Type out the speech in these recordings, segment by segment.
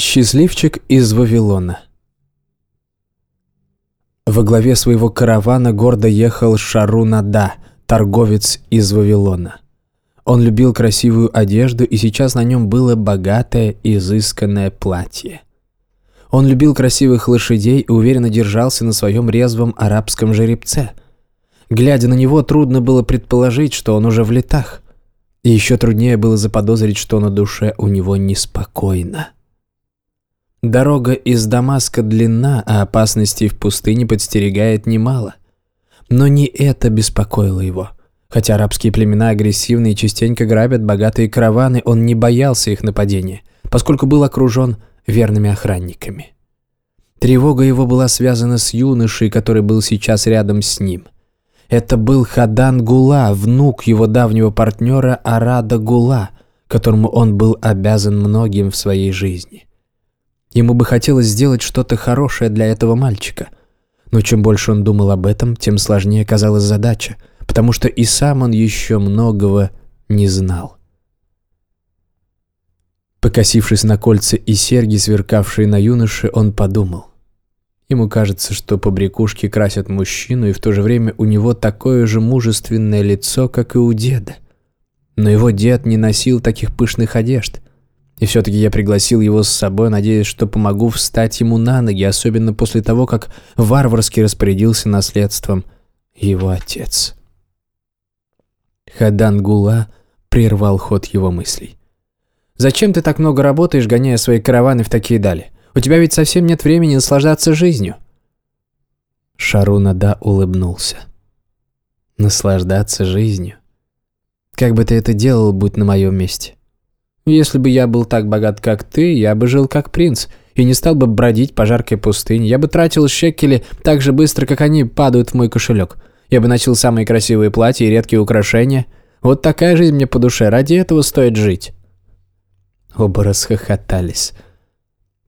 Счастливчик из Вавилона Во главе своего каравана гордо ехал Шарунада, торговец из Вавилона. Он любил красивую одежду, и сейчас на нем было богатое, изысканное платье. Он любил красивых лошадей и уверенно держался на своем резвом арабском жеребце. Глядя на него, трудно было предположить, что он уже в летах. И еще труднее было заподозрить, что на душе у него неспокойно. Дорога из Дамаска длинна, а опасностей в пустыне подстерегает немало. Но не это беспокоило его. Хотя арабские племена агрессивны и частенько грабят богатые караваны, он не боялся их нападения, поскольку был окружен верными охранниками. Тревога его была связана с юношей, который был сейчас рядом с ним. Это был Хадан Гула, внук его давнего партнера Арада Гула, которому он был обязан многим в своей жизни. Ему бы хотелось сделать что-то хорошее для этого мальчика. Но чем больше он думал об этом, тем сложнее казалась задача, потому что и сам он еще многого не знал. Покосившись на кольца и серьги, сверкавшие на юноше, он подумал. Ему кажется, что побрякушки красят мужчину, и в то же время у него такое же мужественное лицо, как и у деда. Но его дед не носил таких пышных одежд. И все-таки я пригласил его с собой, надеясь, что помогу встать ему на ноги, особенно после того, как варварски распорядился наследством его отец. Хадан Гула прервал ход его мыслей. «Зачем ты так много работаешь, гоняя свои караваны в такие дали? У тебя ведь совсем нет времени наслаждаться жизнью». Шарунада улыбнулся. «Наслаждаться жизнью? Как бы ты это делал, будь на моем месте? Если бы я был так богат, как ты, я бы жил как принц и не стал бы бродить по жаркой пустыне. Я бы тратил шекели так же быстро, как они падают в мой кошелек. Я бы носил самые красивые платья и редкие украшения. Вот такая жизнь мне по душе. Ради этого стоит жить». Оба расхохотались.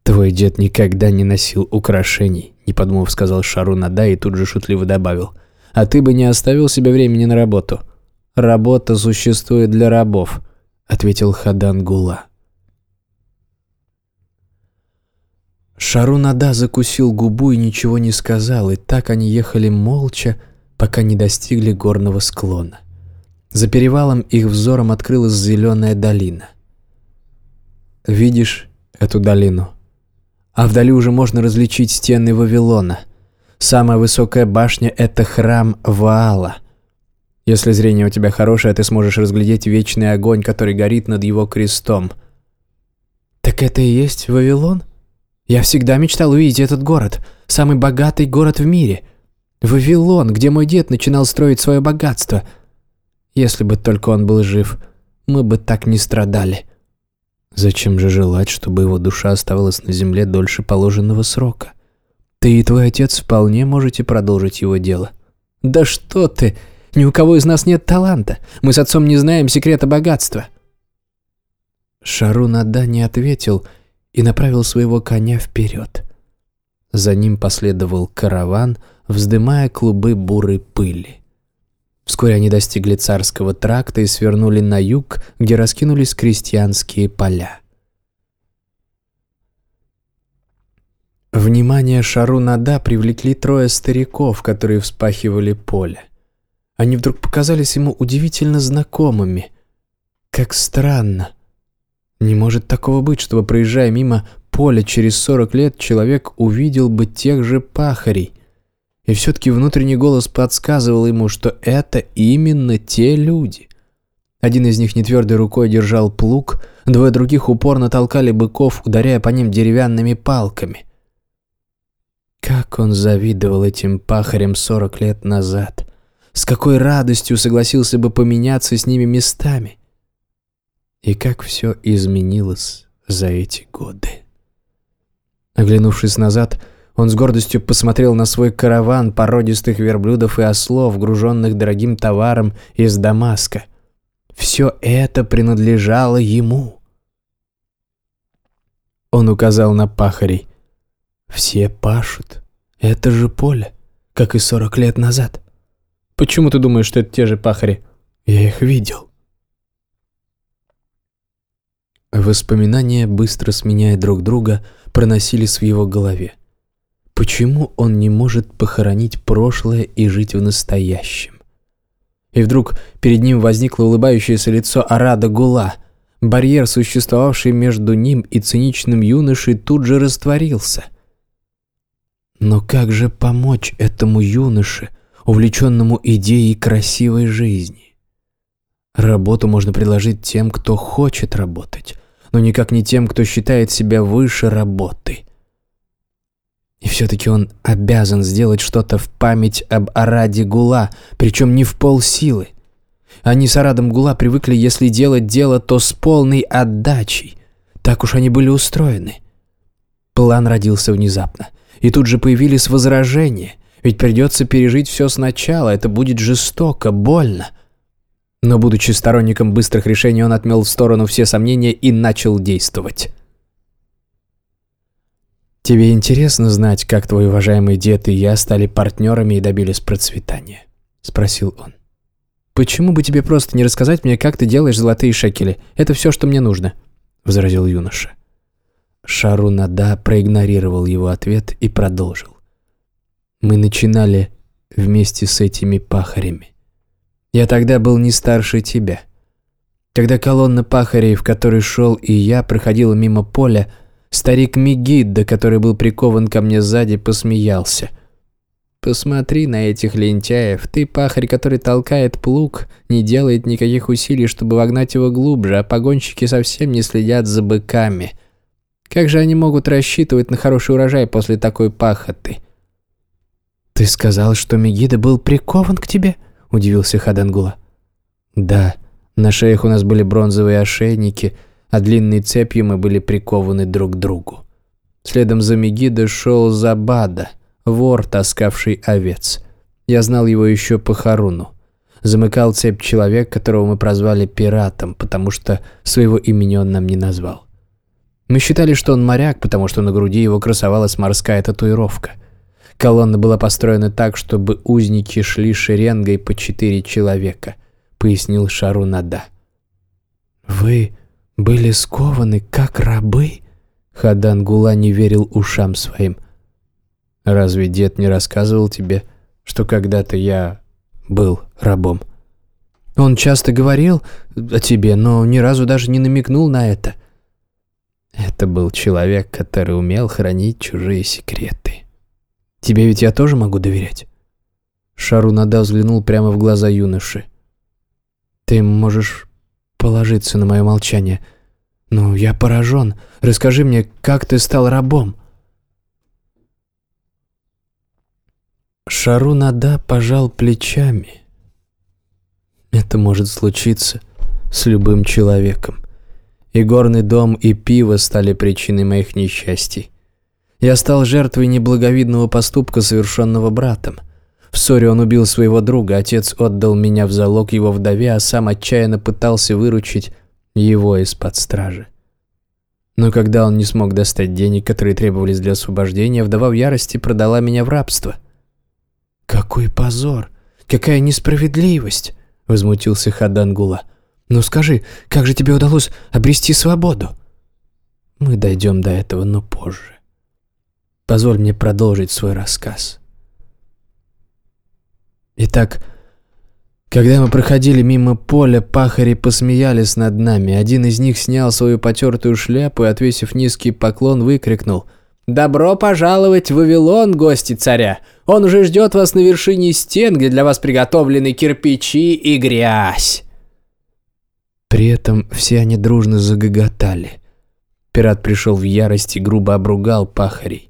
«Твой дед никогда не носил украшений», — не подумав, сказал Шарунада и тут же шутливо добавил. «А ты бы не оставил себе времени на работу. Работа существует для рабов ответил Хадан Гула. Шарунада закусил губу и ничего не сказал, и так они ехали молча, пока не достигли горного склона. За перевалом их взором открылась зеленая долина. «Видишь эту долину? А вдали уже можно различить стены Вавилона. Самая высокая башня — это храм Ваала — если зрение у тебя хорошее, ты сможешь разглядеть вечный огонь, который горит над его крестом. Так это и есть Вавилон? Я всегда мечтал увидеть этот город. Самый богатый город в мире. Вавилон, где мой дед начинал строить свое богатство. Если бы только он был жив, мы бы так не страдали. Зачем же желать, чтобы его душа оставалась на земле дольше положенного срока? Ты и твой отец вполне можете продолжить его дело. Да что ты! Ни у кого из нас нет таланта. Мы с отцом не знаем секрета богатства». Шарунада не ответил и направил своего коня вперед. За ним последовал караван, вздымая клубы бурой пыли. Вскоре они достигли царского тракта и свернули на юг, где раскинулись крестьянские поля. Внимание Шарунада привлекли трое стариков, которые вспахивали поле. Они вдруг показались ему удивительно знакомыми. Как странно. Не может такого быть, чтобы, проезжая мимо поля через 40 лет, человек увидел бы тех же пахарей. И все-таки внутренний голос подсказывал ему, что это именно те люди. Один из них нетвердой рукой держал плуг, двое других упорно толкали быков, ударяя по ним деревянными палками. Как он завидовал этим пахарям 40 лет назад. С какой радостью согласился бы поменяться с ними местами. И как все изменилось за эти годы. Оглянувшись назад, он с гордостью посмотрел на свой караван породистых верблюдов и ослов, груженных дорогим товаром из Дамаска. Все это принадлежало ему. Он указал на пахарей. «Все пашут. Это же поле, как и сорок лет назад». Почему ты думаешь, что это те же пахари? Я их видел. Воспоминания, быстро сменяя друг друга, проносились в его голове. Почему он не может похоронить прошлое и жить в настоящем? И вдруг перед ним возникло улыбающееся лицо Арада Гула. Барьер, существовавший между ним и циничным юношей, тут же растворился. Но как же помочь этому юноше, увлеченному идеей красивой жизни? Работу можно предложить тем, кто хочет работать, но никак не тем, кто считает себя выше работы. И все-таки он обязан сделать что-то в память об Араде Гула, причем не в полсилы. Они с Арадом Гула привыкли, если делать дело, то с полной отдачей. Так уж они были устроены. План родился внезапно. И тут же появились возражения. Ведь придется пережить все сначала, это будет жестоко, больно. Но, будучи сторонником быстрых решений, он отмел в сторону все сомнения и начал действовать. «Тебе интересно знать, как твой уважаемый дед и я стали партнерами и добились процветания?» – спросил он. «Почему бы тебе просто не рассказать мне, как ты делаешь золотые шекели? Это все, что мне нужно», – возразил юноша. Шарунада проигнорировал его ответ и продолжил. «Мы начинали вместе с этими пахарями. Я тогда был не старше тебя. Когда колонна пахарей, в которой шел и я, проходила мимо поля, Старик Мегидда, который был прикован ко мне сзади, посмеялся. «Посмотри на этих лентяев. Ты пахарь, который толкает плуг, не делает никаких усилий, чтобы вогнать его глубже, а погонщики совсем не следят за быками. Как же они могут рассчитывать на хороший урожай после такой пахоты?» «Ты сказал, что Мегида был прикован к тебе?» – удивился Хадангула. «Да, на шеях у нас были бронзовые ошейники – а длинной цепью мы были прикованы друг к другу. Следом за Мегидо шел Забада, вор, таскавший овец. Я знал его еще по Харуну. Замыкал цепь человек, которого мы прозвали пиратом, потому что своего имени он нам не назвал. Мы считали, что он моряк, потому что на груди его красовалась морская татуировка. Колонна была построена так, чтобы узники шли шеренгой по четыре человека, пояснил Шарунада. «Вы были скованы, как рабы?» Хадан Гула не верил ушам своим. «Разве дед не рассказывал тебе, что когда-то я был рабом?» «Он часто говорил о тебе, но ни разу даже не намекнул на это». Это был человек, который умел хранить чужие секреты. «Тебе ведь я тоже могу доверять?» Шарунада взглянул прямо в глаза юноши. «Ты можешь положиться на мое молчание. Но я поражен. Расскажи мне, как ты стал рабом?» Шарунада пожал плечами. Это может случиться с любым человеком. И горный дом, и пиво стали причиной моих несчастий. Я стал жертвой неблаговидного поступка, совершенного братом – в ссоре он убил своего друга, отец отдал меня в залог его вдове, а сам отчаянно пытался выручить его из-под стражи. Но когда он не смог достать денег, которые требовались для освобождения, вдова в ярости продала меня в рабство. «Какой позор! Какая несправедливость!» — возмутился Хадангула. «Ну скажи, как же тебе удалось обрести свободу?» «Мы дойдем до этого, но позже. Позволь мне продолжить свой рассказ». Итак, когда мы проходили мимо поля, пахари посмеялись над нами. Один из них снял свою потертую шляпу и, отвесив низкий поклон, выкрикнул «Добро пожаловать в Вавилон, гости царя! Он уже ждет вас на вершине стен, где для вас приготовлены кирпичи и грязь!» При этом все они дружно загоготали. Пират пришел в ярость и грубо обругал пахарей.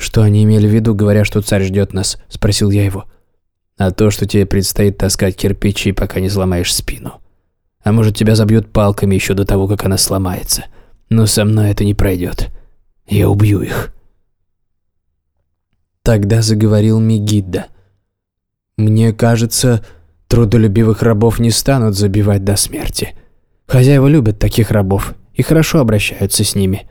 «Что они имели в виду, говоря, что царь ждет нас?» – спросил я его. – а то, что тебе предстоит таскать кирпичи, пока не сломаешь спину. А может, тебя забьют палками еще до того, как она сломается. Но со мной это не пройдет. Я убью их. Тогда заговорил Мегидда. Мне кажется, трудолюбивых рабов не станут забивать до смерти. Хозяева любят таких рабов и хорошо обращаются с ними.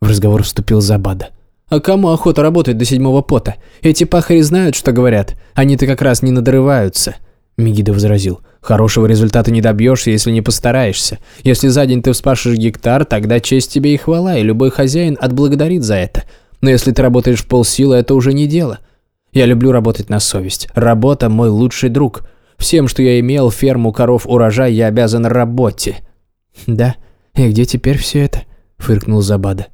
В разговор вступил Забада. А кому охота работать до седьмого пота? Эти пахари знают, что говорят. Они-то как раз не надрываются. Мегида возразил. Хорошего результата не добьешься, если не постараешься. Если за день ты вспашешь гектар, тогда честь тебе и хвала, и любой хозяин отблагодарит за это. Но если ты работаешь в полсилы, это уже не дело. Я люблю работать на совесть. Работа – мой лучший друг. Всем, что я имел, ферму, коров, урожай, я обязан работе». «Да? И где теперь все это?» – фыркнул Забада.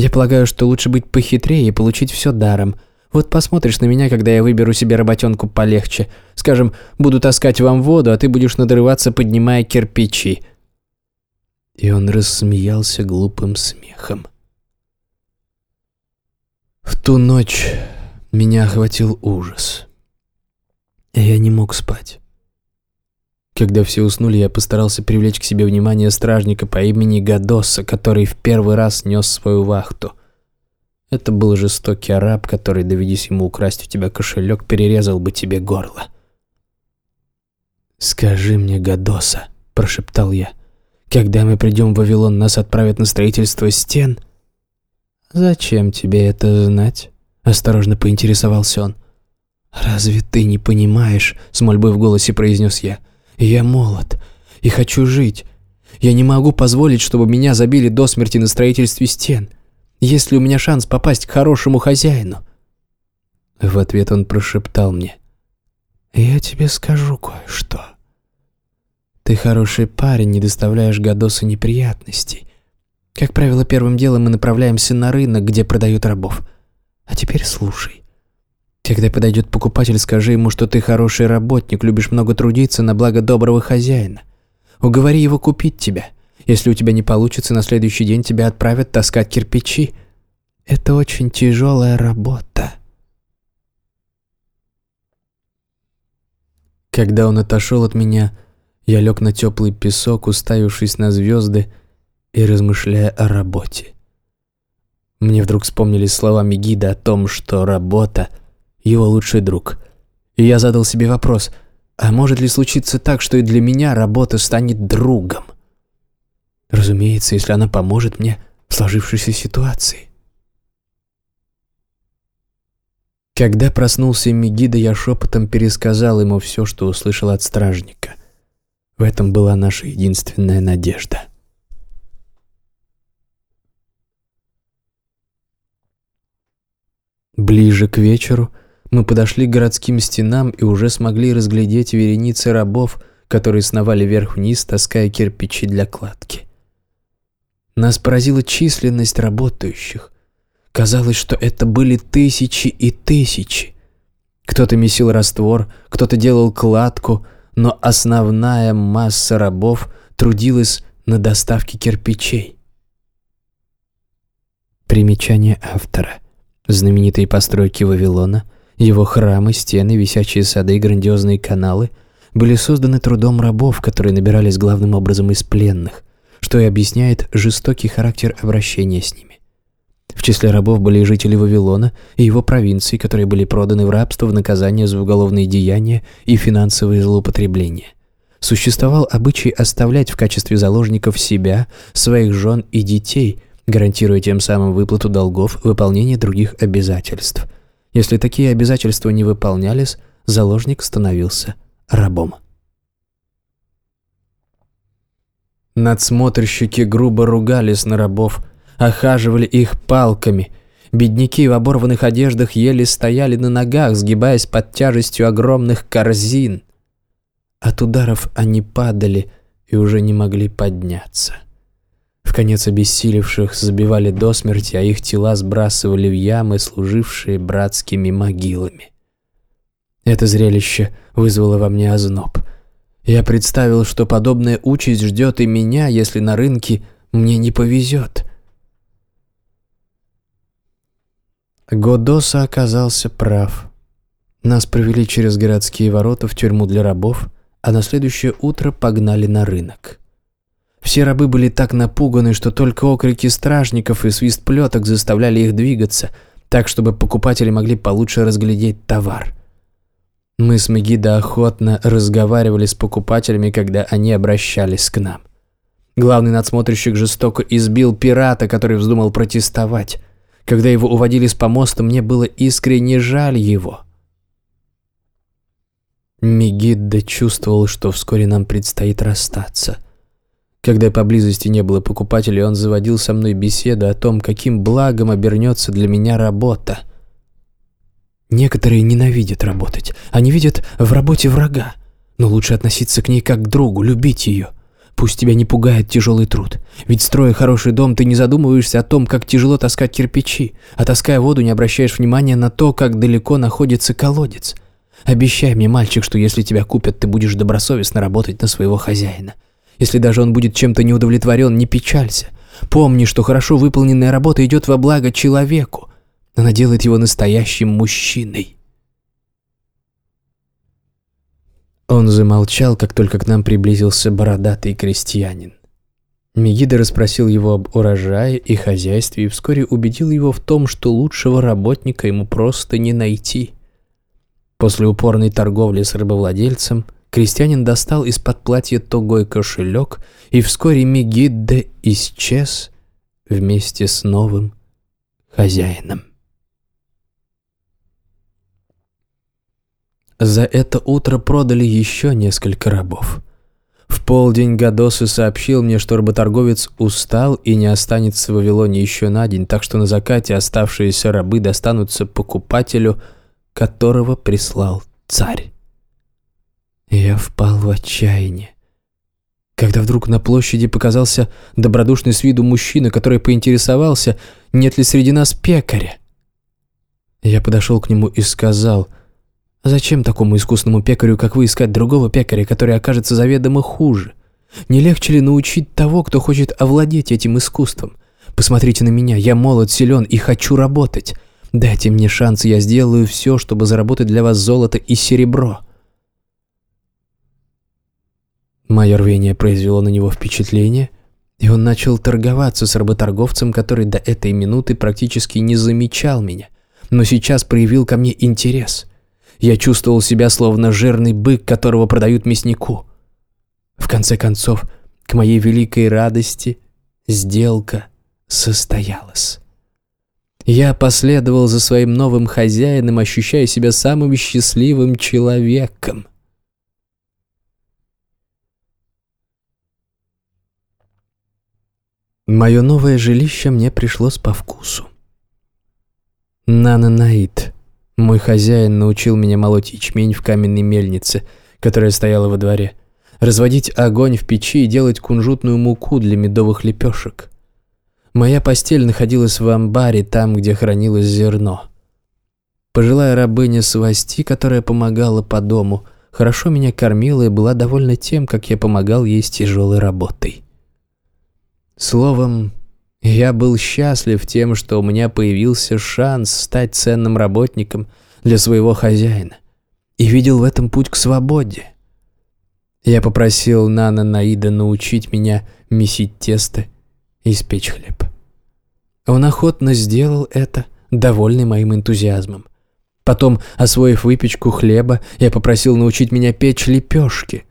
«Я полагаю, что лучше быть похитрее и получить все даром». Вот посмотришь на меня, когда я выберу себе работенку полегче. Скажем, буду таскать вам воду, а ты будешь надрываться, поднимая кирпичи». И он рассмеялся глупым смехом. В ту ночь меня охватил ужас. Я не мог спать. Когда все уснули, я постарался привлечь к себе внимание стражника по имени Гадоса, который в первый раз нес свою вахту. Это был жестокий араб, который, доведись ему украсть у тебя кошелек, перерезал бы тебе горло. «Скажи мне, Гадоса», – прошептал я, – «когда мы придем в Вавилон, нас отправят на строительство стен?» «Зачем тебе это знать?» – осторожно поинтересовался он. «Разве ты не понимаешь?» – с мольбой в голосе произнес я. «Я молод и хочу жить. Я не могу позволить, чтобы меня забили до смерти на строительстве стен. Есть ли у меня шанс попасть к хорошему хозяину?» В ответ он прошептал мне. «Я тебе скажу кое-что. Ты хороший парень, не доставляешь Гадосу неприятностей. Как правило, первым делом мы направляемся на рынок, где продают рабов. А теперь слушай. Когда подойдет покупатель, скажи ему, что ты хороший работник, любишь много трудиться на благо доброго хозяина. Уговори его купить тебя. Если у тебя не получится, на следующий день тебя отправят таскать кирпичи. Это очень тяжелая работа. Когда он отошел от меня, я лег на теплый песок, уставившись на звезды и размышляя о работе. Мне вдруг вспомнились слова Мегида о том, что работа — его лучший друг. И я задал себе вопрос, а может ли случиться так, что и для меня работа станет другом? Разумеется, если она поможет мне в сложившейся ситуации. Когда проснулся Мегида, я шепотом пересказал ему все, что услышал от стражника. В этом была наша единственная надежда. Ближе к вечеру мы подошли к городским стенам и уже смогли разглядеть вереницы рабов, которые сновали вверх-вниз, таская кирпичи для кладки. Нас поразила численность работающих. Казалось, что это были тысячи и тысячи. Кто-то месил раствор, кто-то делал кладку, но основная масса рабов трудилась на доставке кирпичей. Примечание автора. Знаменитые постройки Вавилона, его храмы, стены, висячие сады и грандиозные каналы были созданы трудом рабов, которые набирались главным образом из пленных, что и объясняет жестокий характер обращения с ними. В числе рабов были жители Вавилона и его провинций, которые были проданы в рабство в наказание за уголовные деяния и финансовые злоупотребления. Существовал обычай оставлять в качестве заложников себя, своих жен и детей, гарантируя тем самым выплату долгов, выполнение других обязательств. Если такие обязательства не выполнялись, заложник становился рабом. Надсмотрщики грубо ругались на рабов, охаживали их палками. Бедняки в оборванных одеждах еле стояли на ногах, сгибаясь под тяжестью огромных корзин. От ударов они падали и уже не могли подняться. В конец обессилевших забивали до смерти, а их тела сбрасывали в ямы, служившие братскими могилами. Это зрелище вызвало во мне озноб – я представил, что подобная участь ждет и меня, если на рынке мне не повезет. Годоса оказался прав. Нас провели через городские ворота в тюрьму для рабов, а на следующее утро погнали на рынок. Все рабы были так напуганы, что только окрики стражников и свист плеток заставляли их двигаться, так, чтобы покупатели могли получше разглядеть товар. Мы с Мегидо охотно разговаривали с покупателями, когда они обращались к нам. Главный надсмотрщик жестоко избил пирата, который вздумал протестовать. Когда его уводили с помоста, мне было искренне жаль его. Мегидда чувствовал, что вскоре нам предстоит расстаться. Когда поблизости не было покупателей, он заводил со мной беседу о том, каким благом обернется для меня работа. Некоторые ненавидят работать. Они видят в работе врага. Но лучше относиться к ней как к другу, любить ее. Пусть тебя не пугает тяжелый труд. Ведь строя хороший дом, ты не задумываешься о том, как тяжело таскать кирпичи, а таская воду не обращаешь внимания на то, как далеко находится колодец. Обещай мне, мальчик, что если тебя купят, ты будешь добросовестно работать на своего хозяина. Если даже он будет чем-то неудовлетворен, не печалься. Помни, что хорошо выполненная работа идет во благо человеку. Она делает его настоящим мужчиной. Он замолчал, как только к нам приблизился бородатый крестьянин. Мегида расспросил его об урожае и хозяйстве и вскоре убедил его в том, что лучшего работника ему просто не найти. После упорной торговли с рыбовладельцем крестьянин достал из-под платья тугой кошелек, и вскоре Мегидда исчез вместе с новым хозяином. За это утро продали еще несколько рабов. В полдень Гадосы сообщил мне, что работорговец устал и не останется в Вавилоне еще на день, так что на закате оставшиеся рабы достанутся покупателю, которого прислал царь. Я впал в отчаяние. Когда вдруг на площади показался добродушный с виду мужчина, который поинтересовался, нет ли среди нас пекаря. Я подошел к нему и сказал – Зачем такому искусному пекарю, как вы, искать другого пекаря, который окажется заведомо хуже? Не легче ли научить того, кто хочет овладеть этим искусством? Посмотрите на меня, я молод, силен и хочу работать. Дайте мне шанс, я сделаю все, чтобы заработать для вас золото и серебро». Мое рвение произвело на него впечатление, и он начал торговаться с работорговцем, который до этой минуты практически не замечал меня, но сейчас проявил ко мне интерес – я чувствовал себя словно жирный бык, которого продают мяснику. В конце концов, к моей великой радости, сделка состоялась. Я последовал за своим новым хозяином, ощущая себя самым счастливым человеком. Мое новое жилище мне пришлось по вкусу. Нананаит мой хозяин научил меня молоть ячмень в каменной мельнице, которая стояла во дворе, разводить огонь в печи и делать кунжутную муку для медовых лепешек. Моя постель находилась в амбаре, там, где хранилось зерно. Пожилая рабыня Свасти, которая помогала по дому, хорошо меня кормила и была довольна тем, как я помогал ей с тяжелой работой. Словом, я был счастлив тем, что у меня появился шанс стать ценным работником для своего хозяина и видел в этом путь к свободе. Я попросил Нана Наида научить меня месить тесто и испечь хлеб. Он охотно сделал это, довольный моим энтузиазмом. Потом, освоив выпечку хлеба, я попросил научить меня печь лепешки.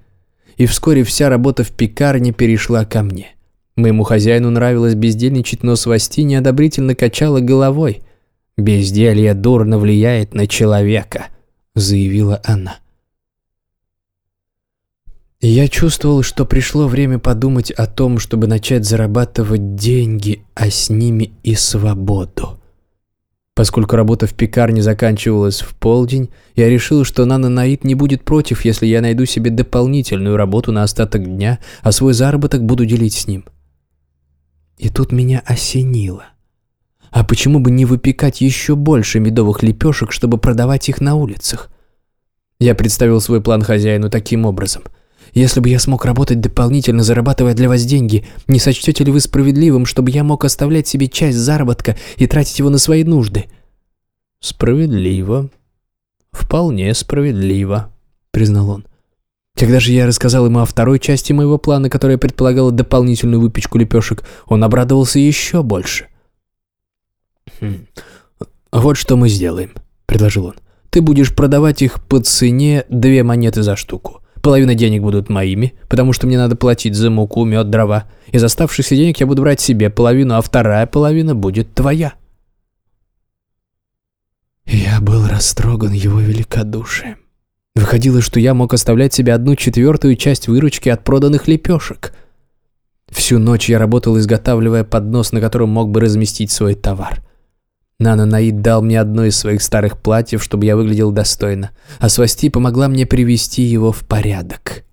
И вскоре вся работа в пекарне перешла ко мне. Моему хозяину нравилось бездельничать, но свасти неодобрительно качала головой. «Безделье дурно влияет на человека», — заявила она. Я чувствовал, что пришло время подумать о том, чтобы начать зарабатывать деньги, а с ними и свободу. Поскольку работа в пекарне заканчивалась в полдень, я решил, что Нана Наид не будет против, если я найду себе дополнительную работу на остаток дня, а свой заработок буду делить с ним. И тут меня осенило. А почему бы не выпекать еще больше медовых лепешек, чтобы продавать их на улицах? Я представил свой план хозяину таким образом. Если бы я смог работать дополнительно, зарабатывая для вас деньги, не сочтете ли вы справедливым, чтобы я мог оставлять себе часть заработка и тратить его на свои нужды? Справедливо. Вполне справедливо, признал он. Когда же я рассказал ему о второй части моего плана, которая предполагала дополнительную выпечку лепешек, он обрадовался еще больше. «Хм. «Вот что мы сделаем», — предложил он. «Ты будешь продавать их по цене две монеты за штуку. Половина денег будут моими, потому что мне надо платить за муку, мед, дрова. Из оставшихся денег я буду брать себе половину, а вторая половина будет твоя». Я был растроган его великодушием. Выходило, что я мог оставлять себе одну четвертую часть выручки от проданных лепешек. Всю ночь я работал, изготавливая поднос, на котором мог бы разместить свой товар. Нана Наид дал мне одно из своих старых платьев, чтобы я выглядел достойно, а Свасти помогла мне привести его в порядок.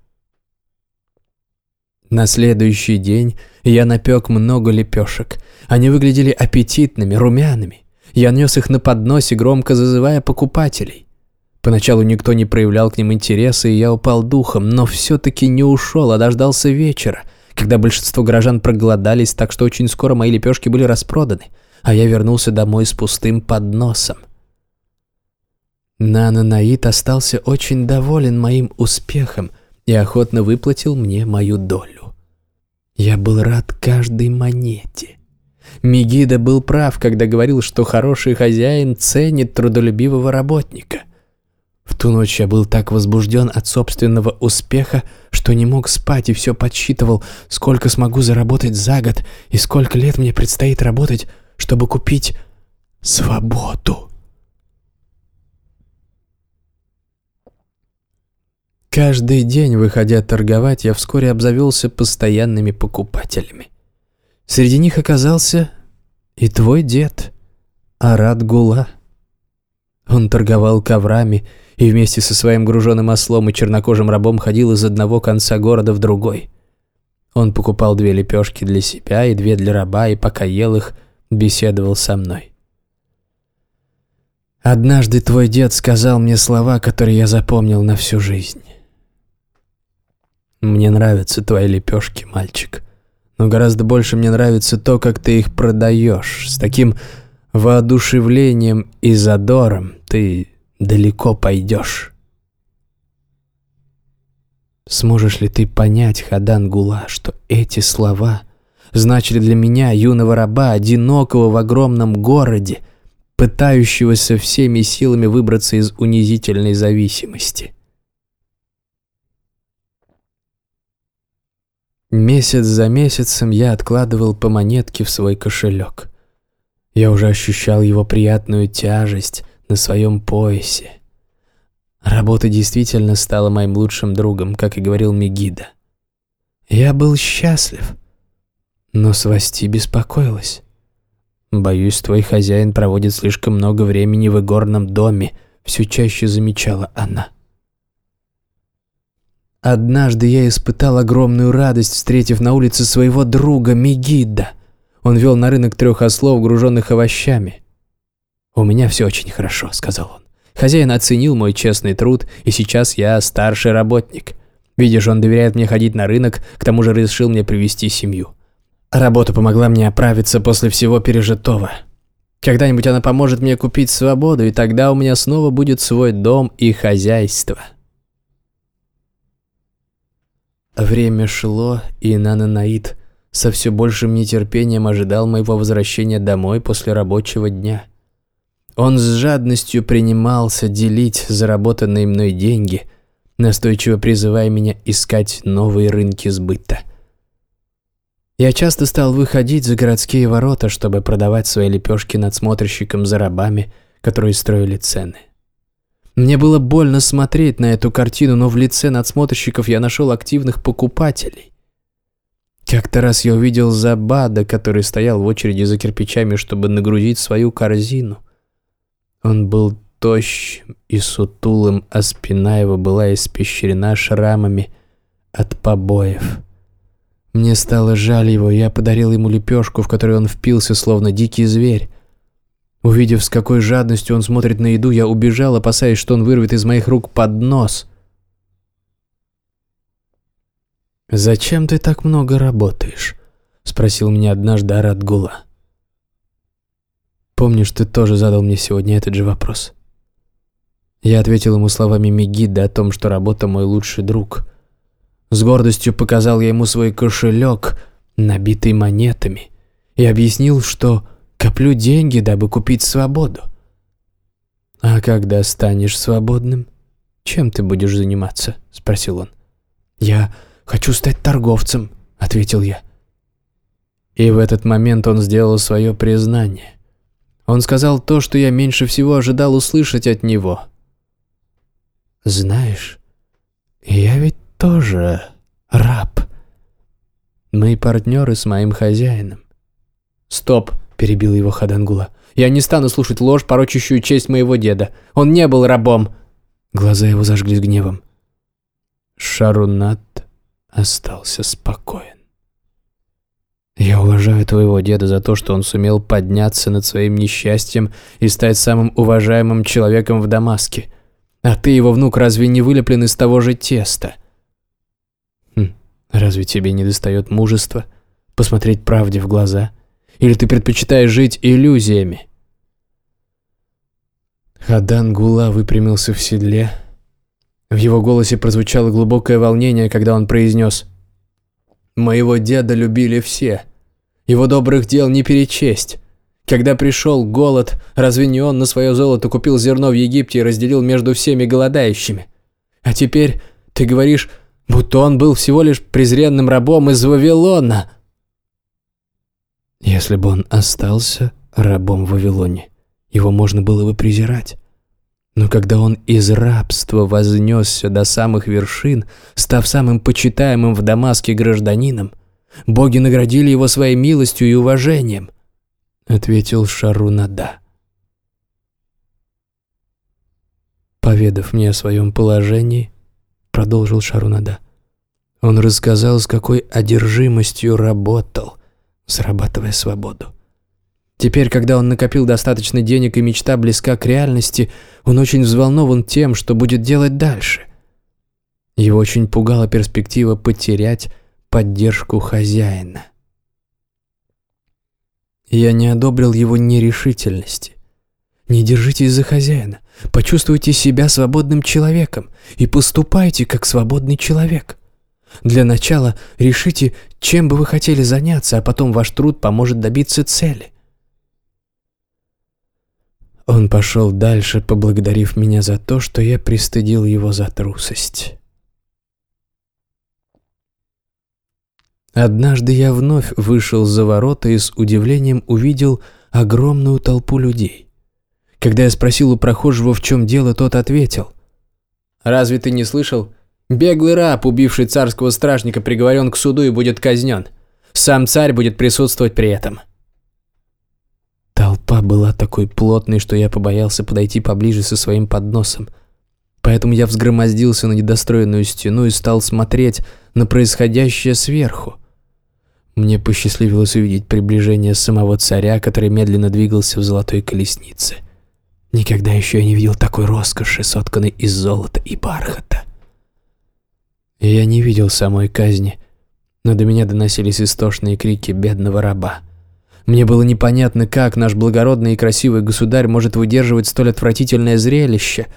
На следующий день я напек много лепешек. Они выглядели аппетитными, румяными. Я нес их на подносе, громко зазывая покупателей. Поначалу никто не проявлял к ним интереса, и я упал духом, но все-таки не ушел, а дождался вечера, когда большинство горожан проголодались, так что очень скоро мои лепешки были распроданы, а я вернулся домой с пустым подносом. Нана Наид остался очень доволен моим успехом и охотно выплатил мне мою долю. Я был рад каждой монете. Мегида был прав, когда говорил, что хороший хозяин ценит трудолюбивого работника. В ту ночь я был так возбужден от собственного успеха, что не мог спать и все подсчитывал, сколько смогу заработать за год и сколько лет мне предстоит работать, чтобы купить свободу. Каждый день, выходя торговать, я вскоре обзавелся постоянными покупателями. Среди них оказался и твой дед, Арат Гула. Он торговал коврами и вместе со своим груженным ослом и чернокожим рабом ходил из одного конца города в другой. Он покупал две лепешки для себя и две для раба, и пока ел их, беседовал со мной. Однажды твой дед сказал мне слова, которые я запомнил на всю жизнь. «Мне нравятся твои лепешки, мальчик но гораздо больше мне нравится то, как ты их продаешь. С таким воодушевлением и задором ты далеко пойдешь. Сможешь ли ты понять, Хадан Гула, что эти слова значили для меня, юного раба, одинокого в огромном городе, пытающегося всеми силами выбраться из унизительной зависимости? Месяц за месяцем я откладывал по монетке в свой кошелек. Я уже ощущал его приятную тяжесть на своем поясе. Работа действительно стала моим лучшим другом, как и говорил Мегида. Я был счастлив, но Свасти беспокоилась. «Боюсь, твой хозяин проводит слишком много времени в игорном доме», все чаще замечала она. Однажды я испытал огромную радость, встретив на улице своего друга Мегида. Он вел на рынок трех ослов, груженных овощами. «У меня все очень хорошо», — сказал он. Хозяин оценил мой честный труд, и сейчас я старший работник. Видишь, он доверяет мне ходить на рынок, к тому же решил мне привести семью. Работа помогла мне оправиться после всего пережитого. Когда-нибудь она поможет мне купить свободу, и тогда у меня снова будет свой дом и хозяйство. Время шло, и Нананаид со все большим нетерпением ожидал моего возвращения домой после рабочего дня. Он с жадностью принимался делить заработанные мной деньги, настойчиво призывая меня искать новые рынки сбыта. Я часто стал выходить за городские ворота, чтобы продавать свои лепешки надсмотрщикам за рабами, которые строили цены. Мне было больно смотреть на эту картину, но в лице надсмотрщиков я нашел активных покупателей. Как-то раз я увидел Забада, который стоял в очереди за кирпичами, чтобы нагрузить свою корзину. Он был тощим и сутулым, а спина его была испещрена шрамами от побоев. Мне стало жаль его, я подарил ему лепешку, в которой он впился, словно дикий зверь. Увидев, с какой жадностью он смотрит на еду, я убежал, опасаясь, что он вырвет из моих рук поднос. «Зачем ты так много работаешь?» — спросил меня однажды Арат Гула. «Помнишь, ты тоже задал мне сегодня этот же вопрос?» Я ответил ему словами Мегида о том, что работа мой лучший друг. С гордостью показал я ему свой кошелек, набитый монетами, и объяснил, что Коплю деньги, дабы купить свободу. А когда станешь свободным, чем ты будешь заниматься? Спросил он. Я хочу стать торговцем, ответил я. И в этот момент он сделал свое признание. Он сказал то, что я меньше всего ожидал услышать от него. Знаешь, я ведь тоже раб. Мы партнеры с моим хозяином. Стоп, перебил его Хадангула. Я не стану слушать ложь, порочащую честь моего деда. Он не был рабом. Глаза его зажглись гневом. Шарунат остался спокоен. Я уважаю твоего деда за то, что он сумел подняться над своим несчастьем и стать самым уважаемым человеком в Дамаске. А ты, его внук, разве не вылеплен из того же теста? Хм, разве тебе не достает мужества посмотреть правде в глаза? Или ты предпочитаешь жить иллюзиями? Хадан Гула выпрямился в седле. В его голосе прозвучало глубокое волнение, когда он произнес Моего деда любили все. Его добрых дел не перечесть. Когда пришел голод, разве не он на свое золото купил зерно в Египте и разделил между всеми голодающими? А теперь ты говоришь, будто он был всего лишь презренным рабом из Вавилона. Если бы он остался рабом в Вавилоне, его можно было бы презирать. Но когда он из рабства вознесся до самых вершин, став самым почитаемым в Дамаске гражданином, боги наградили его своей милостью и уважением, — ответил Шарунада. Поведав мне о своем положении, продолжил Шарунада, он рассказал, с какой одержимостью работал, зарабатывая свободу. Теперь, когда он накопил достаточно денег и мечта близка к реальности, он очень взволнован тем, что будет делать дальше. Его очень пугала перспектива потерять поддержку хозяина. Я не одобрил его нерешительности. Не держитесь за хозяина. Почувствуйте себя свободным человеком и поступайте как свободный человек. Для начала решите, чем бы вы хотели заняться, а потом ваш труд поможет добиться цели. Он пошел дальше, поблагодарив меня за то, что я пристыдил его за трусость. Однажды я вновь вышел за ворота и с удивлением увидел огромную толпу людей. Когда я спросил у прохожего, в чем дело, тот ответил. «Разве ты не слышал? Беглый раб, убивший царского стражника, приговорен к суду и будет казнен. Сам царь будет присутствовать при этом». Толпа была такой плотной, что я побоялся подойти поближе со своим подносом. Поэтому я взгромоздился на недостроенную стену и стал смотреть на происходящее сверху. Мне посчастливилось увидеть приближение самого царя, который медленно двигался в золотой колеснице. Никогда еще я не видел такой роскоши, сотканной из золота и бархата. Я не видел самой казни, но до меня доносились истошные крики бедного раба. Мне было непонятно, как наш благородный и красивый государь может выдерживать столь отвратительное зрелище.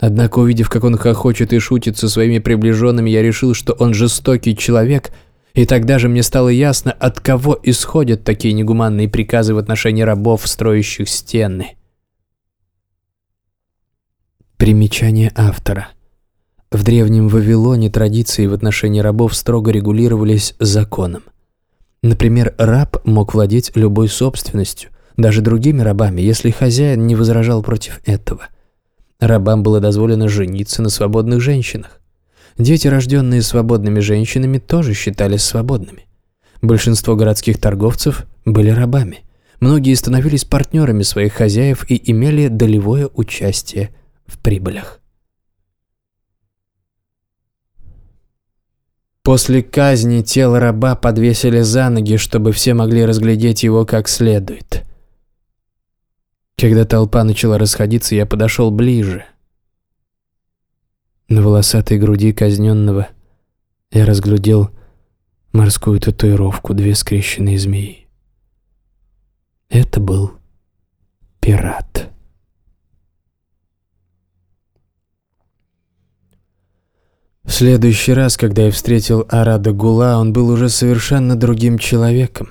Однако, увидев, как он хохочет и шутит со своими приближенными, я решил, что он жестокий человек, и тогда же мне стало ясно, от кого исходят такие негуманные приказы в отношении рабов, строящих стены. Примечание автора. В древнем Вавилоне традиции в отношении рабов строго регулировались законом. Например, раб мог владеть любой собственностью, даже другими рабами, если хозяин не возражал против этого. Рабам было дозволено жениться на свободных женщинах. Дети, рожденные свободными женщинами, тоже считались свободными. Большинство городских торговцев были рабами. Многие становились партнерами своих хозяев и имели долевое участие в прибылях. После казни тело раба подвесили за ноги, чтобы все могли разглядеть его как следует. Когда толпа начала расходиться, я подошел ближе. На волосатой груди казненного я разглядел морскую татуировку, две скрещенные змеи. Это был пират. В следующий раз, когда я встретил Арада Гула, он был уже совершенно другим человеком.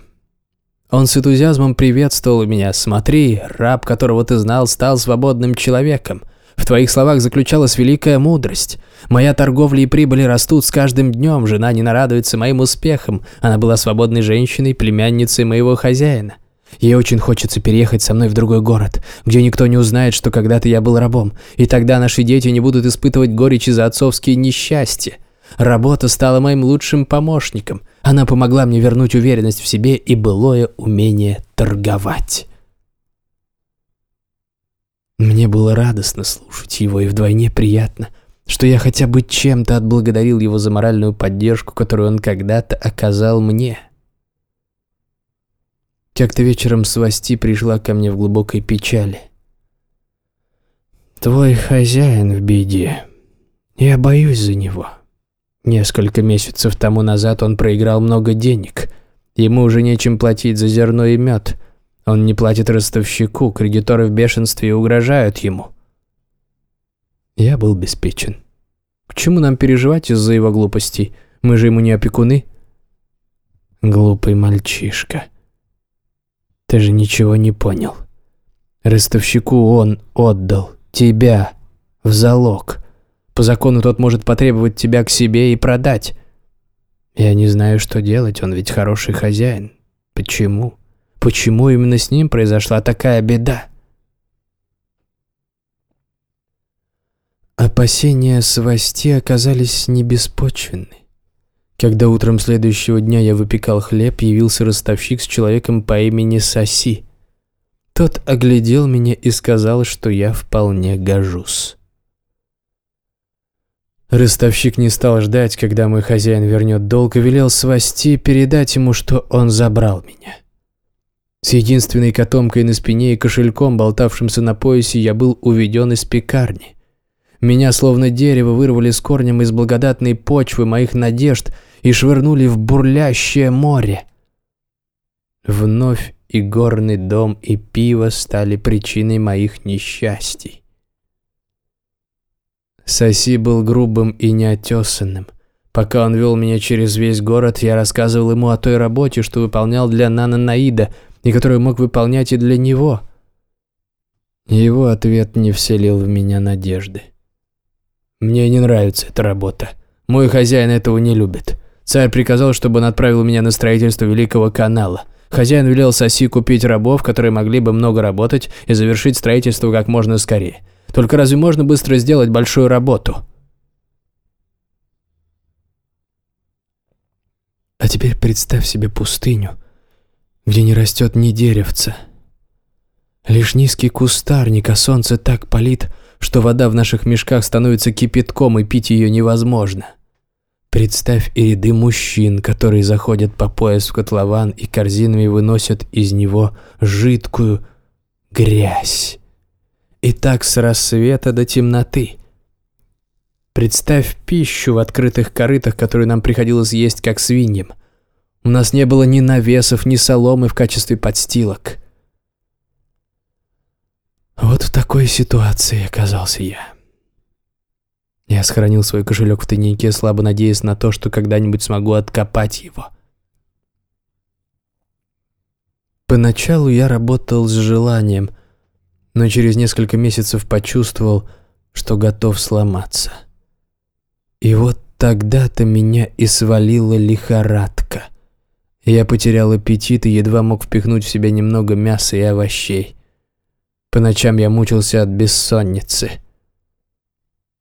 Он с энтузиазмом приветствовал меня. «Смотри, раб, которого ты знал, стал свободным человеком. В твоих словах заключалась великая мудрость. Моя торговля и прибыли растут с каждым днем. Жена не нарадуется моим успехам. Она была свободной женщиной, племянницей моего хозяина. Ей очень хочется переехать со мной в другой город, где никто не узнает, что когда-то я был рабом, и тогда наши дети не будут испытывать горечи за отцовские несчастья. Работа стала моим лучшим помощником. Она помогла мне вернуть уверенность в себе и былое умение торговать. Мне было радостно слушать его и вдвойне приятно, что я хотя бы чем-то отблагодарил его за моральную поддержку, которую он когда-то оказал мне. Как-то вечером Свасти пришла ко мне в глубокой печали. «Твой хозяин в беде. Я боюсь за него. Несколько месяцев тому назад он проиграл много денег. Ему уже нечем платить за зерно и мед. Он не платит ростовщику, кредиторы в бешенстве и угрожают ему». Я был беспечен. К чему нам переживать из-за его глупостей? Мы же ему не опекуны. Глупый мальчишка. Ты же ничего не понял. Ростовщику он отдал тебя в залог. По закону тот может потребовать тебя к себе и продать. Я не знаю, что делать, он ведь хороший хозяин. Почему? Почему именно с ним произошла такая беда? Опасения свасти оказались небеспочвенны. Когда утром следующего дня я выпекал хлеб, явился ростовщик с человеком по имени Соси. Тот оглядел меня и сказал, что я вполне гожусь. Ростовщик не стал ждать, когда мой хозяин вернет долг, и велел свасти передать ему, что он забрал меня. С единственной котомкой на спине и кошельком, болтавшимся на поясе, я был уведен из пекарни. Меня, словно дерево, вырвали с корнем из благодатной почвы моих надежд и швырнули в бурлящее море. Вновь и горный дом, и пиво стали причиной моих несчастий. Соси был грубым и неотесанным. Пока он вел меня через весь город, я рассказывал ему о той работе, что выполнял для Нана Наида, и которую мог выполнять и для него. Его ответ не вселил в меня надежды. «Мне не нравится эта работа. Мой хозяин этого не любит. Царь приказал, чтобы он отправил меня на строительство Великого канала. Хозяин велел Соси купить рабов, которые могли бы много работать и завершить строительство как можно скорее. Только разве можно быстро сделать большую работу? А теперь представь себе пустыню, где не растет ни деревца. Лишь низкий кустарник, а солнце так палит, что вода в наших мешках становится кипятком и пить ее невозможно. Представь и ряды мужчин, которые заходят по пояс в котлован и корзинами выносят из него жидкую грязь. И так с рассвета до темноты. Представь пищу в открытых корытах, которую нам приходилось есть как свиньям. У нас не было ни навесов, ни соломы в качестве подстилок. Вот в такой ситуации оказался я. Я сохранил свой кошелек в тайнике, слабо надеясь на то, что когда-нибудь смогу откопать его. Поначалу я работал с желанием, но через несколько месяцев почувствовал, что готов сломаться. И вот тогда-то меня и свалила лихорадка. Я потерял аппетит и едва мог впихнуть в себя немного мяса и овощей. По ночам я мучился от бессонницы.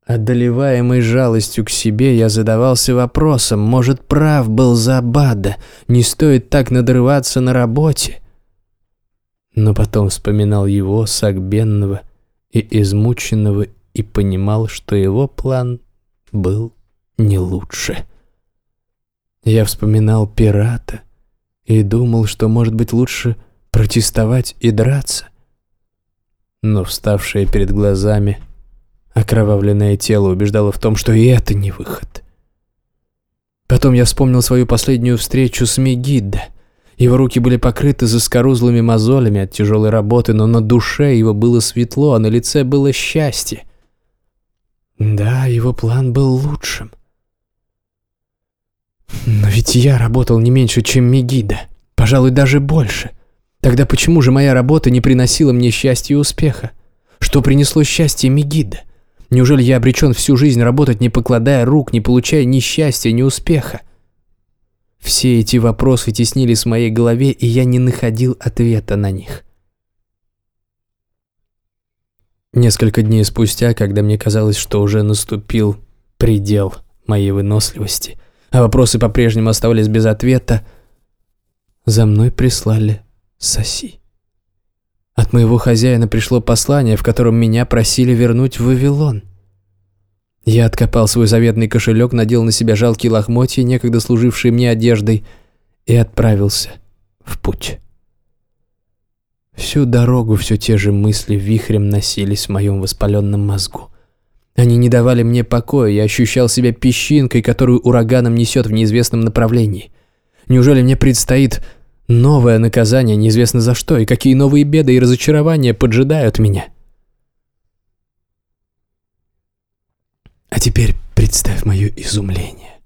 Одолеваемый жалостью к себе, я задавался вопросом, может, прав был Забада, не стоит так надрываться на работе. Но потом вспоминал его, сагбенного и измученного, и понимал, что его план был не лучше. Я вспоминал пирата и думал, что, может быть, лучше протестовать и драться. Но вставшее перед глазами – Окровавленное тело убеждало в том, что и это не выход. Потом я вспомнил свою последнюю встречу с Мегиддо. Его руки были покрыты заскорузлыми мозолями от тяжелой работы, но на душе его было светло, а на лице было счастье. Да, его план был лучшим. Но ведь я работал не меньше, чем Мегида, пожалуй, даже больше. Тогда почему же моя работа не приносила мне счастья и успеха? Что принесло счастье Мегида? Неужели я обречен всю жизнь работать, не покладая рук, не получая ни счастья, ни успеха? Все эти вопросы теснились в моей голове, и я не находил ответа на них. Несколько дней спустя, когда мне казалось, что уже наступил предел моей выносливости, а вопросы по-прежнему оставались без ответа, за мной прислали соси. От моего хозяина пришло послание, в котором меня просили вернуть в Вавилон. Я откопал свой заветный кошелек, надел на себя жалкие лохмотья, некогда служившие мне одеждой, и отправился в путь. Всю дорогу все те же мысли вихрем носились в моем воспаленном мозгу. Они не давали мне покоя, я ощущал себя песчинкой, которую ураганом несет в неизвестном направлении. Неужели мне предстоит новое наказание, неизвестно за что, и какие новые беды и разочарования поджидают меня?» А теперь представь мое изумление.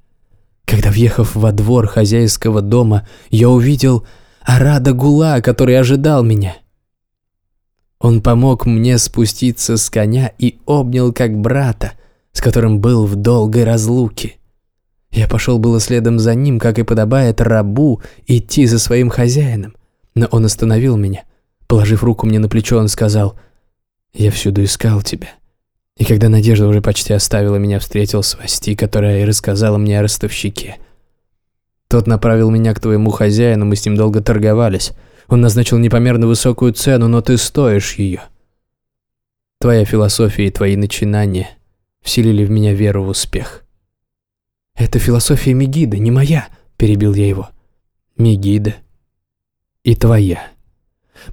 Когда, въехав во двор хозяйского дома, я увидел Арада Гула, который ожидал меня. Он помог мне спуститься с коня и обнял как брата, с которым был в долгой разлуке. Я пошел было следом за ним, как и подобает рабу, идти за своим хозяином, но он остановил меня. Положив руку мне на плечо, он сказал, «Я всюду искал тебя». И когда Надежда уже почти оставила меня, встретил Свасти, которая и рассказала мне о ростовщике. Тот направил меня к твоему хозяину, мы с ним долго торговались. Он назначил непомерно высокую цену, но ты стоишь ее. Твоя философия и твои начинания вселили в меня веру в успех. «Это философия Мегида, не моя», — перебил я его. «Мегида и твоя.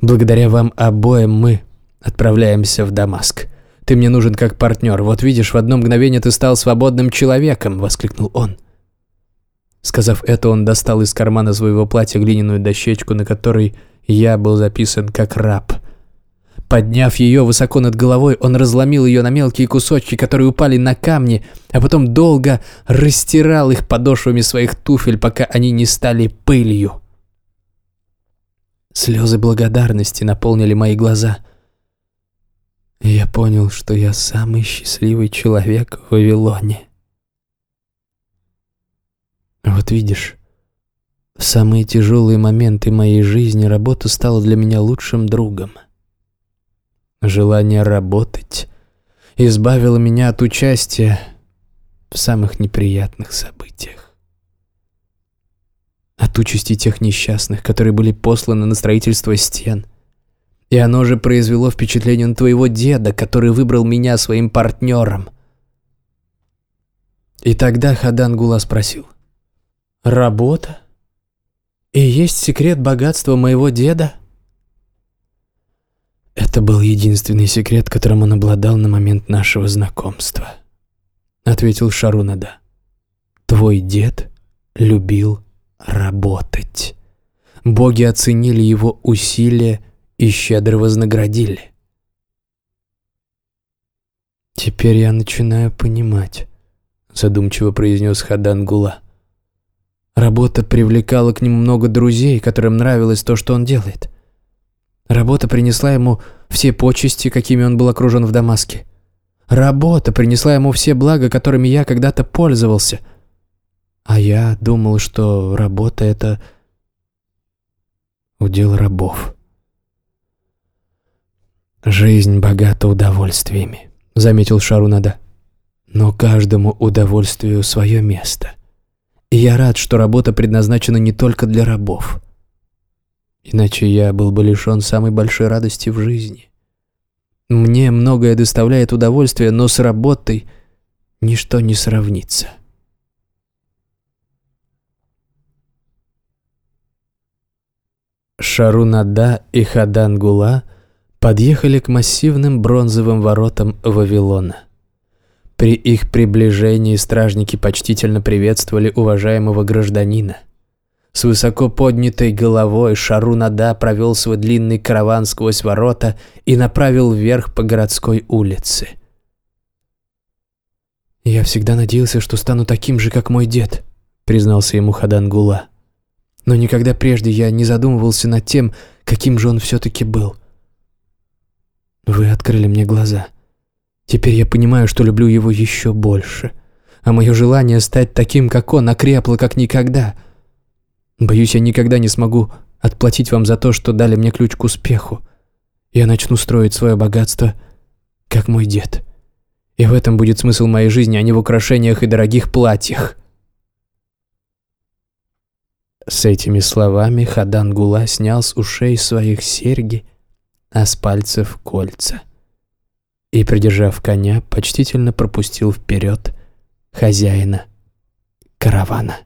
Благодаря вам обоим мы отправляемся в Дамаск. Ты мне нужен как партнер. Вот видишь, в одно мгновение ты стал свободным человеком!» – воскликнул он. Сказав это, он достал из кармана своего платья глиняную дощечку, на которой я был записан как раб. Подняв ее высоко над головой, он разломил ее на мелкие кусочки, которые упали на камни, а потом долго растирал их подошвами своих туфель, пока они не стали пылью. Слезы благодарности наполнили мои глаза – я понял, что я самый счастливый человек в Вавилоне. Вот видишь, в самые тяжелые моменты моей жизни работа стала для меня лучшим другом. Желание работать избавило меня от участия в самых неприятных событиях. От участи тех несчастных, которые были посланы на строительство стен, и оно же произвело впечатление на твоего деда, который выбрал меня своим партнером. И тогда Хадан Гула спросил. «Работа? И есть секрет богатства моего деда?» Это был единственный секрет, которым он обладал на момент нашего знакомства. Ответил Шарунада. Твой дед любил работать. Боги оценили его усилия и щедро вознаградили. «Теперь я начинаю понимать», — задумчиво произнес Хадан Гула. Работа привлекала к нему много друзей, которым нравилось то, что он делает. Работа принесла ему все почести, какими он был окружен в Дамаске. Работа принесла ему все блага, которыми я когда-то пользовался. А я думал, что работа — это удел рабов. «Жизнь богата удовольствиями», — заметил Шарунада. «Но каждому удовольствию свое место. И я рад, что работа предназначена не только для рабов. Иначе я был бы лишен самой большой радости в жизни. Мне многое доставляет удовольствие, но с работой ничто не сравнится». Шарунада и Хадангула подъехали к массивным бронзовым воротам Вавилона. При их приближении стражники почтительно приветствовали уважаемого гражданина. С высоко поднятой головой Шарунада провел свой длинный караван сквозь ворота и направил вверх по городской улице. «Я всегда надеялся, что стану таким же, как мой дед», — признался ему Хадан Гула. «Но никогда прежде я не задумывался над тем, каким же он все-таки был. Вы открыли мне глаза. Теперь я понимаю, что люблю его еще больше. А мое желание стать таким, как он, окрепло как никогда. Боюсь, я никогда не смогу отплатить вам за то, что дали мне ключ к успеху. Я начну строить свое богатство, как мой дед. И в этом будет смысл моей жизни, а не в украшениях и дорогих платьях». С этими словами Хадан Гула снял с ушей своих серьги, а с пальцев кольца. И, придержав коня, почтительно пропустил вперед хозяина каравана.